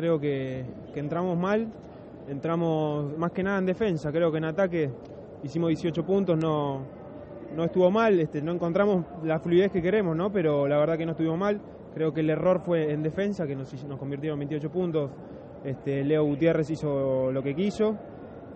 creo que, entramos mal, entramos más que nada en defensa, creo que en ataque hicimos 18 puntos, no, no estuvo mal, este, no encontramos la fluidez que queremos, ¿no? pero la verdad que no estuvimos mal, creo que el error fue en defensa, que nos, nos convirtieron en 28 puntos, este, Leo Gutiérrez hizo lo que quiso,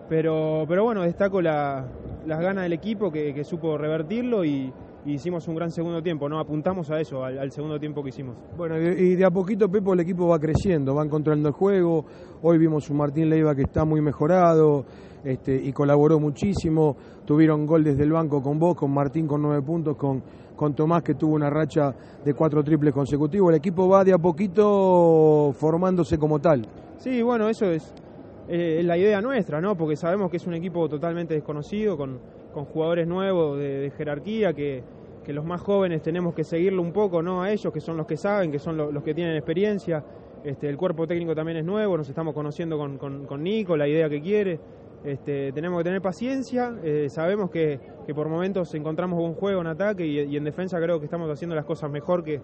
pero, pero bueno, destaco la, las ganas del equipo que supo revertirlo y, y hicimos un gran segundo tiempo, ¿no? Apuntamos a eso, al, al, segundo tiempo que hicimos. Bueno, y de a poquito, Pepo, el equipo va creciendo, va encontrando el juego. Hoy vimos un Martín Leiva que está muy mejorado este, y colaboró muchísimo. Tuvieron gol desde el banco con vos, con Martín con nueve puntos, con, con Tomás que tuvo una racha de cuatro triples consecutivos. El equipo va de a poquito formándose como tal. Sí, bueno, eso es, eh, la idea nuestra, ¿no? Porque sabemos que es un equipo totalmente desconocido, con, con jugadores nuevos de, jerarquía que, que, los más jóvenes tenemos que seguirlo un poco, ¿no? A ellos, que son los que saben, que son lo, los que tienen experiencia. Este, el cuerpo técnico también es nuevo, nos estamos conociendo con, con, Nico, la idea que quiere. Este, tenemos que tener paciencia, eh, sabemos que, que, por momentos encontramos un juego en ataque y, en defensa creo que estamos haciendo las cosas mejor que,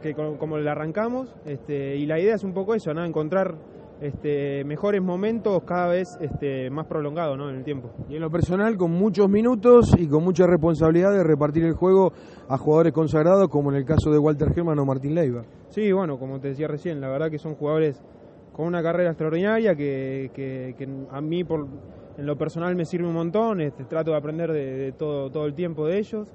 que como le arrancamos. Este, y la idea es un poco eso, ¿no? Encontrar este, mejores momentos cada vez este, más prolongados ¿no? en el tiempo. Y en lo personal, con muchos minutos y con mucha responsabilidad de repartir el juego a jugadores consagrados, como en el caso de Walter Germán o Martín Leiva. Sí, bueno, como te decía recién, la verdad que son jugadores con una carrera extraordinaria que, que, que a mí por, en lo personal me sirve un montón, este, trato de aprender de, de todo, todo el tiempo de ellos.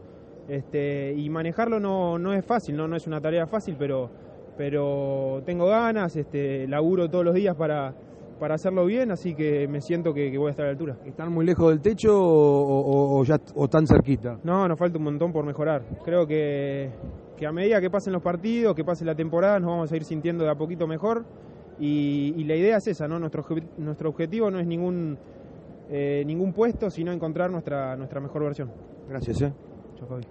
Este, y manejarlo no, no es fácil, ¿no? no es una tarea fácil, pero, pero tengo ganas, este, laburo todos los días para, para hacerlo bien, así que me siento que, que, voy a estar a la altura. ¿Están muy lejos del techo o, o, o ya o tan cerquita? No, nos falta un montón por mejorar. Creo que, que, a medida que pasen los partidos, que pase la temporada, nos vamos a ir sintiendo de a poquito mejor. Y, y la idea es esa, ¿no? Nuestro, nuestro objetivo no es ningún, eh, ningún puesto, sino encontrar nuestra, nuestra mejor versión. Gracias, ¿eh? Chao, Fabi.